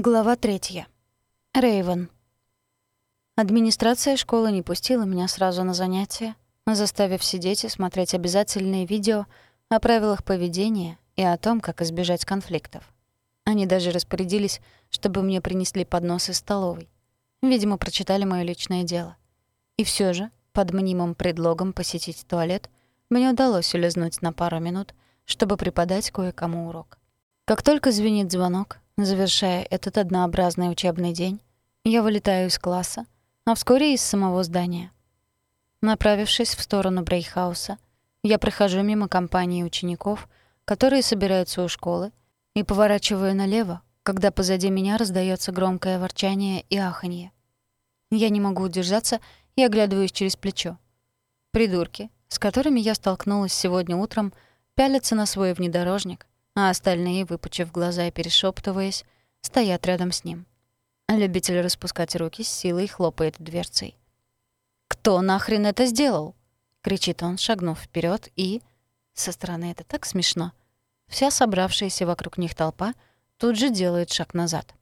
Глава третья. Рейвен. Администрация школы не пустила меня сразу на занятия, заставив сидеть и смотреть обязательные видео о правилах поведения и о том, как избежать конфликтов. Они даже распорядились, чтобы мне принесли поднос из столовой. Видимо, прочитали моё личное дело. И всё же, под мнимым предлогом посетить туалет, мне удалось улизнуть на пару минут, чтобы преподать кое-кому урок. Как только звенит звонок, завершая этот однообразный учебный день, я вылетаю из класса, а вскоре из самого здания. Направившись в сторону Брейхауса, я прохожу мимо компании учеников, которые собираются у школы, и поворачиваю налево, когда позади меня раздается громкое ворчание и аханье. Я не могу удержаться и оглядываюсь через плечо. Придурки, с которыми я столкнулась сегодня утром, пялятся на свой внедорожник, а остальные, выпучив глаза и перешептываясь, стоят рядом с ним. Любитель распускать руки с силой хлопает дверцей. «Кто нахрен это сделал?» — кричит он, шагнув вперед и... Со стороны это так смешно. Вся собравшаяся вокруг них толпа тут же делает шаг назад.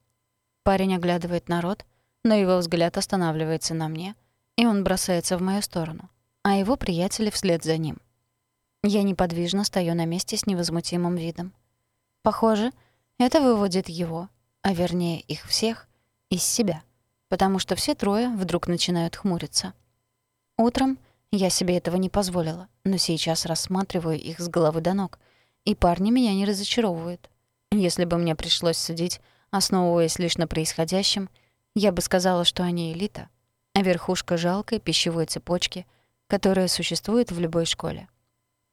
Парень оглядывает народ, но его взгляд останавливается на мне, и он бросается в мою сторону, а его приятели вслед за ним. Я неподвижно стою на месте с невозмутимым видом. Похоже, это выводит его, а вернее их всех, из себя, потому что все трое вдруг начинают хмуриться. Утром я себе этого не позволила, но сейчас рассматриваю их с головы до ног, и парни меня не разочаровывают. Если бы мне пришлось судить, основываясь лишь на происходящем, я бы сказала, что они элита, а верхушка жалкой пищевой цепочки, которая существует в любой школе.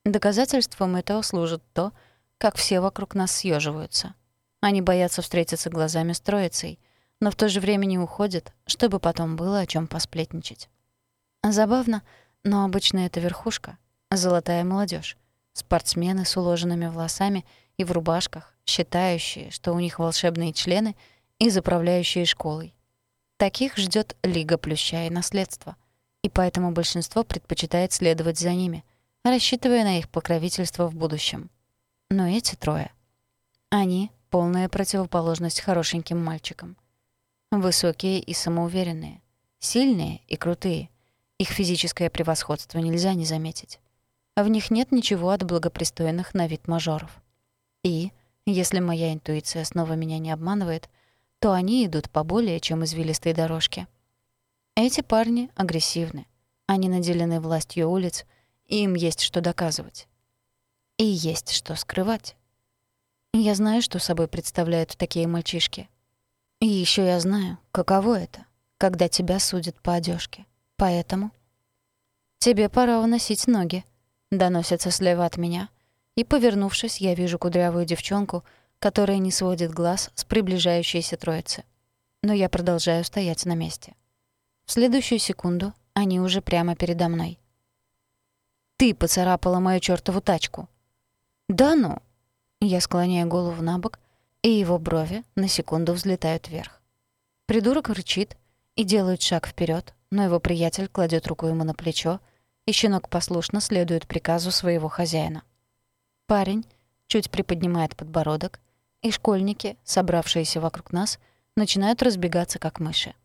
Доказательством этого служит то, как все вокруг нас съеживаются. Они боятся встретиться глазами с троицей, но в то же время не уходят, чтобы потом было о чем посплетничать. Забавно, но обычно это верхушка, золотая молодежь, спортсмены с уложенными волосами и в рубашках, считающие, что у них волшебные члены и заправляющие школой. Таких ждет Лига Плюща и наследство, и поэтому большинство предпочитает следовать за ними, рассчитывая на их покровительство в будущем. Но эти трое... Они — полная противоположность хорошеньким мальчикам. Высокие и самоуверенные, сильные и крутые. Их физическое превосходство нельзя не заметить. В них нет ничего от благопристойных на вид мажоров. И, если моя интуиция снова меня не обманывает, то они идут по более чем извилистой дорожке. Эти парни агрессивны. Они наделены властью улиц, и им есть что доказывать. И есть что скрывать. Я знаю, что собой представляют такие мальчишки. И еще я знаю, каково это, когда тебя судят по одежке. Поэтому... «Тебе пора уносить ноги», — доносится слева от меня. И, повернувшись, я вижу кудрявую девчонку, которая не сводит глаз с приближающейся троицы. Но я продолжаю стоять на месте. В следующую секунду они уже прямо передо мной. «Ты поцарапала мою чёртову тачку», «Да ну!» Я склоняю голову на бок, и его брови на секунду взлетают вверх. Придурок рычит и делает шаг вперед, но его приятель кладет руку ему на плечо, и щенок послушно следует приказу своего хозяина. Парень чуть приподнимает подбородок, и школьники, собравшиеся вокруг нас, начинают разбегаться, как мыши.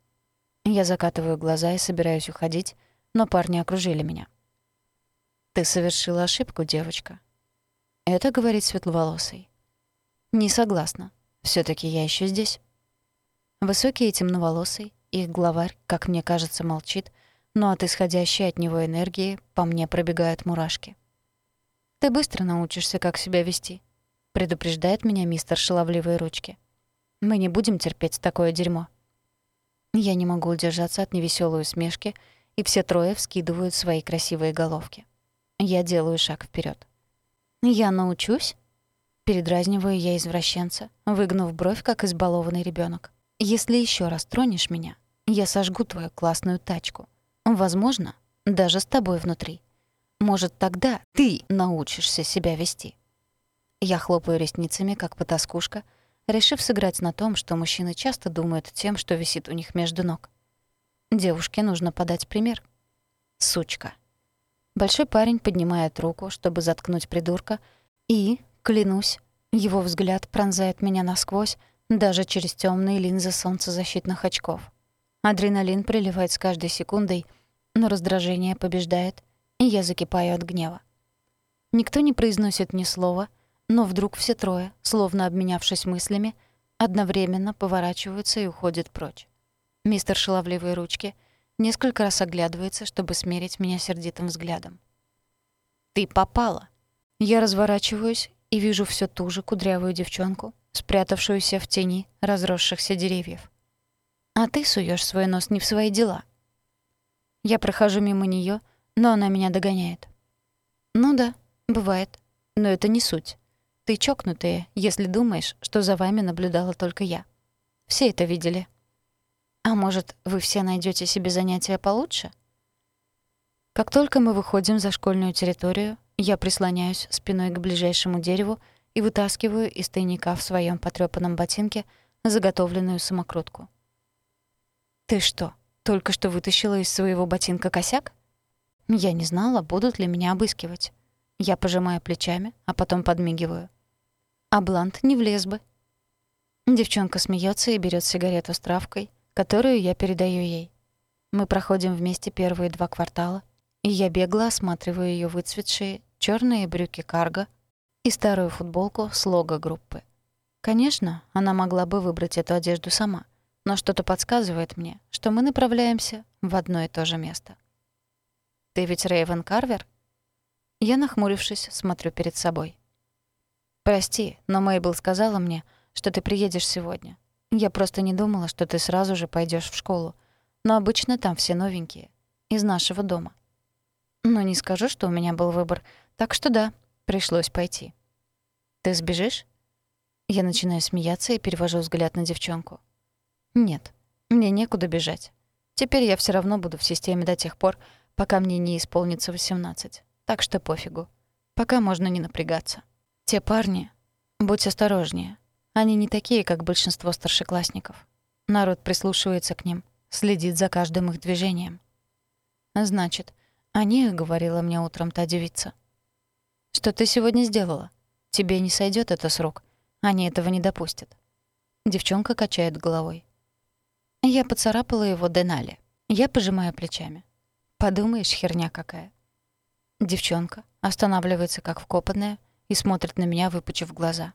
Я закатываю глаза и собираюсь уходить, но парни окружили меня. «Ты совершила ошибку, девочка», это говорит светловолосый. Не согласна. все таки я еще здесь. Высокий и темноволосый, их главарь, как мне кажется, молчит, но от исходящей от него энергии по мне пробегают мурашки. «Ты быстро научишься, как себя вести», — предупреждает меня мистер Шаловливые ручки. «Мы не будем терпеть такое дерьмо». Я не могу удержаться от невеселой усмешки, и все трое вскидывают свои красивые головки. Я делаю шаг вперед. «Я научусь?» Передразниваю я извращенца, выгнув бровь, как избалованный ребенок. «Если еще раз тронешь меня, я сожгу твою классную тачку. Возможно, даже с тобой внутри. Может, тогда ты научишься себя вести». Я хлопаю ресницами, как потаскушка, решив сыграть на том, что мужчины часто думают тем, что висит у них между ног. Девушке нужно подать пример. Сучка. Большой парень поднимает руку, чтобы заткнуть придурка, и, клянусь, его взгляд пронзает меня насквозь, даже через темные линзы солнцезащитных очков. Адреналин приливает с каждой секундой, но раздражение побеждает, и я закипаю от гнева. Никто не произносит ни слова, но вдруг все трое, словно обменявшись мыслями, одновременно поворачиваются и уходят прочь. Мистер Шаловливые ручки несколько раз оглядывается, чтобы смерить меня сердитым взглядом. «Ты попала!» Я разворачиваюсь и вижу всё ту же кудрявую девчонку, спрятавшуюся в тени разросшихся деревьев. А ты суешь свой нос не в свои дела. Я прохожу мимо неё, но она меня догоняет. Ну да, бывает, но это не суть. Ты чокнутая, если думаешь, что за вами наблюдала только я. Все это видели. А может, вы все найдете себе занятия получше? Как только мы выходим за школьную территорию, я прислоняюсь спиной к ближайшему дереву и вытаскиваю из тайника в своем потрёпанном ботинке заготовленную самокрутку. «Ты что, только что вытащила из своего ботинка косяк?» Я не знала, будут ли меня обыскивать. Я пожимаю плечами, а потом подмигиваю а Блант не влез бы. Девчонка смеется и берет сигарету с травкой, которую я передаю ей. Мы проходим вместе первые два квартала, и я бегло осматриваю ее выцветшие черные брюки карго и старую футболку с лого группы. Конечно, она могла бы выбрать эту одежду сама, но что-то подсказывает мне, что мы направляемся в одно и то же место. «Ты ведь Рэйвен Карвер?» Я, нахмурившись, смотрю перед собой. «Прости, но Мейбл сказала мне, что ты приедешь сегодня. Я просто не думала, что ты сразу же пойдешь в школу. Но обычно там все новенькие. Из нашего дома. Но не скажу, что у меня был выбор. Так что да, пришлось пойти. Ты сбежишь? Я начинаю смеяться и перевожу взгляд на девчонку. Нет, мне некуда бежать. Теперь я все равно буду в системе до тех пор, пока мне не исполнится 18. Так что пофигу. Пока можно не напрягаться. Те парни, будь осторожнее. Они не такие, как большинство старшеклассников. Народ прислушивается к ним, следит за каждым их движением. Значит, о них говорила мне утром та девица. Что ты сегодня сделала? Тебе не сойдет это с рук. Они этого не допустят. Девчонка качает головой. Я поцарапала его Денали. Я пожимаю плечами. Подумаешь, херня какая. Девчонка останавливается как вкопанная, и смотрит на меня, выпучив глаза.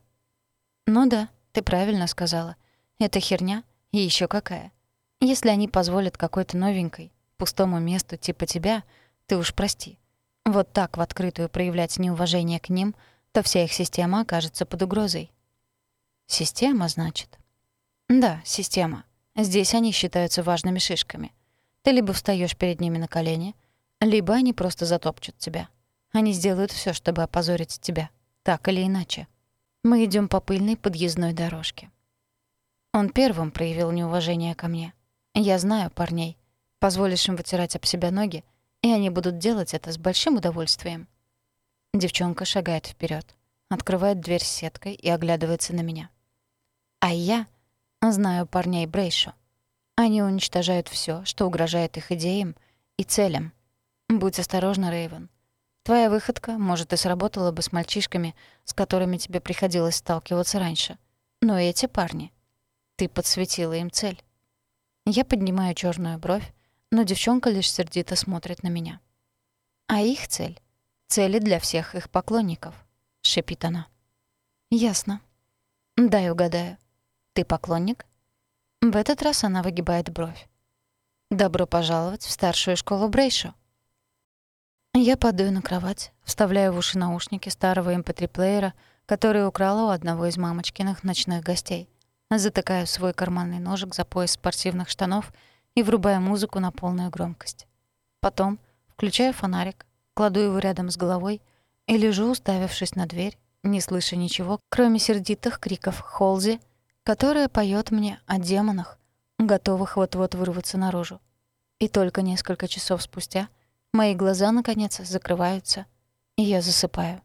«Ну да, ты правильно сказала. Это херня, и еще какая. Если они позволят какой-то новенькой, пустому месту типа тебя, ты уж прости. Вот так в открытую проявлять неуважение к ним, то вся их система окажется под угрозой». «Система, значит?» «Да, система. Здесь они считаются важными шишками. Ты либо встаешь перед ними на колени, либо они просто затопчут тебя. Они сделают все, чтобы опозорить тебя так или иначе. Мы идем по пыльной подъездной дорожке. Он первым проявил неуважение ко мне. Я знаю парней. Позволишь им вытирать об себя ноги, и они будут делать это с большим удовольствием. Девчонка шагает вперед, открывает дверь сеткой и оглядывается на меня. А я знаю парней Брейшо. Они уничтожают все, что угрожает их идеям и целям. Будь осторожна, Рейвен. Твоя выходка, может, и сработала бы с мальчишками, с которыми тебе приходилось сталкиваться раньше. Но эти парни... Ты подсветила им цель. Я поднимаю черную бровь, но девчонка лишь сердито смотрит на меня. А их цель — цели для всех их поклонников, — шепит она. Ясно. Дай угадаю. Ты поклонник? В этот раз она выгибает бровь. Добро пожаловать в старшую школу Брейшо. Я падаю на кровать, вставляю в уши наушники старого mp3-плеера, эм который украла у одного из мамочкиных ночных гостей. Затыкаю свой карманный ножик за пояс спортивных штанов и врубаю музыку на полную громкость. Потом включаю фонарик, кладу его рядом с головой и лежу, уставившись на дверь, не слыша ничего, кроме сердитых криков Холзи, которая поет мне о демонах, готовых вот-вот вырваться наружу. И только несколько часов спустя — Мои глаза, наконец, закрываются, и я засыпаю.